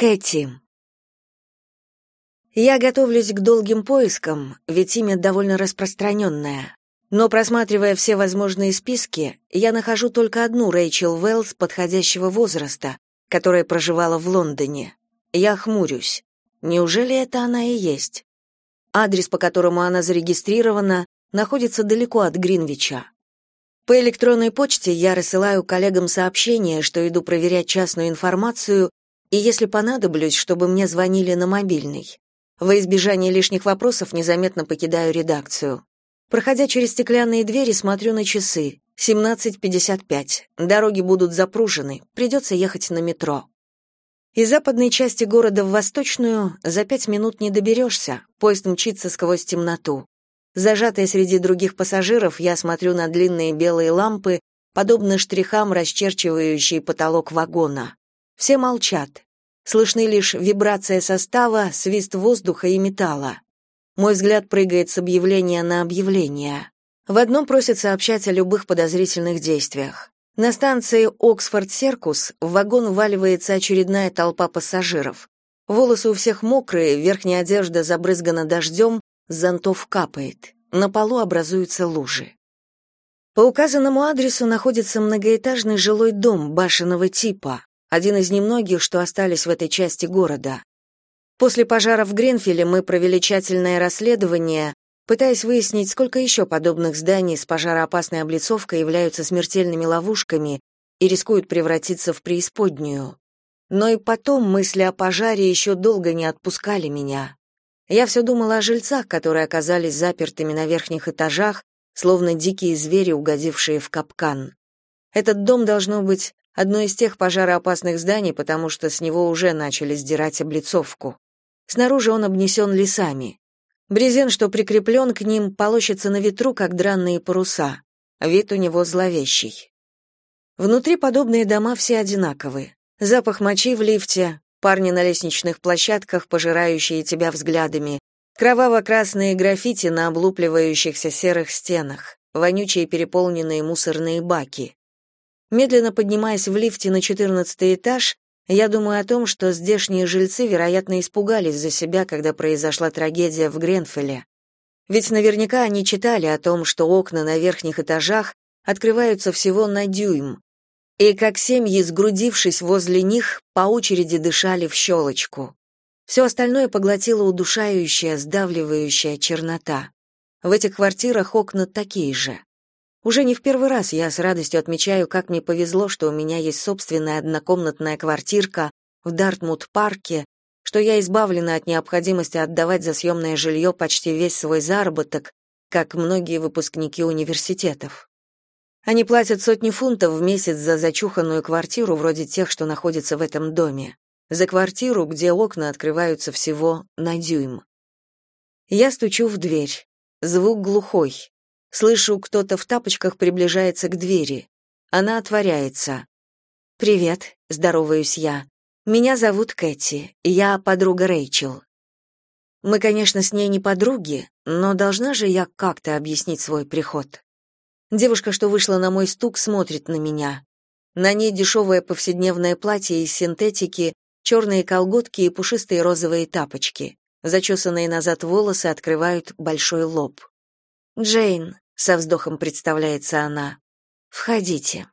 Кэти. Я готовлюсь к долгим поискам, ведь имя довольно распространенное. Но просматривая все возможные списки, я нахожу только одну Рэйчел Уэллс подходящего возраста, которая проживала в Лондоне. Я хмурюсь. Неужели это она и есть? Адрес, по которому она зарегистрирована, находится далеко от Гринвича. По электронной почте я рассылаю коллегам сообщение, что иду проверять частную информацию и если понадоблюсь, чтобы мне звонили на мобильный. Во избежание лишних вопросов незаметно покидаю редакцию. Проходя через стеклянные двери, смотрю на часы. 17.55. Дороги будут запружены, придется ехать на метро. Из западной части города в восточную за пять минут не доберешься, поезд мчится сквозь темноту. Зажатая среди других пассажиров, я смотрю на длинные белые лампы, подобно штрихам, расчерчивающие потолок вагона. Все молчат. Слышны лишь вибрация состава, свист воздуха и металла. Мой взгляд прыгает с объявления на объявление. В одном просят сообщать о любых подозрительных действиях. На станции Оксфорд-Серкус в вагон вваливается очередная толпа пассажиров. Волосы у всех мокрые, верхняя одежда забрызгана дождем, зонтов капает. На полу образуются лужи. По указанному адресу находится многоэтажный жилой дом башенного типа, один из немногих, что остались в этой части города. После пожара в Гренфеле мы провели тщательное расследование, пытаясь выяснить, сколько еще подобных зданий с пожароопасной облицовкой являются смертельными ловушками и рискуют превратиться в преисподнюю. Но и потом мысли о пожаре еще долго не отпускали меня. Я все думала о жильцах, которые оказались запертыми на верхних этажах, словно дикие звери, угодившие в капкан. Этот дом, должно быть, Одно из тех пожароопасных зданий, потому что с него уже начали сдирать облицовку. Снаружи он обнесен лесами. Брезент, что прикреплен к ним, полощется на ветру, как дранные паруса. Вид у него зловещий. Внутри подобные дома все одинаковы. Запах мочи в лифте, парни на лестничных площадках, пожирающие тебя взглядами, кроваво-красные граффити на облупливающихся серых стенах, вонючие переполненные мусорные баки. Медленно поднимаясь в лифте на четырнадцатый этаж, я думаю о том, что здешние жильцы, вероятно, испугались за себя, когда произошла трагедия в Гренфелле. Ведь наверняка они читали о том, что окна на верхних этажах открываются всего на дюйм, и как семьи, сгрудившись возле них, по очереди дышали в щелочку. Все остальное поглотила удушающая, сдавливающая чернота. В этих квартирах окна такие же. Уже не в первый раз я с радостью отмечаю, как мне повезло, что у меня есть собственная однокомнатная квартирка в Дартмут-парке, что я избавлена от необходимости отдавать за съемное жилье почти весь свой заработок, как многие выпускники университетов. Они платят сотни фунтов в месяц за зачуханную квартиру, вроде тех, что находятся в этом доме. За квартиру, где окна открываются всего на дюйм. Я стучу в дверь. Звук глухой. Слышу, кто-то в тапочках приближается к двери. Она отворяется. «Привет», — здороваюсь я. «Меня зовут Кэти, я подруга Рэйчел». Мы, конечно, с ней не подруги, но должна же я как-то объяснить свой приход. Девушка, что вышла на мой стук, смотрит на меня. На ней дешевое повседневное платье из синтетики, черные колготки и пушистые розовые тапочки. Зачесанные назад волосы открывают большой лоб. «Джейн», — со вздохом представляется она, — «входите».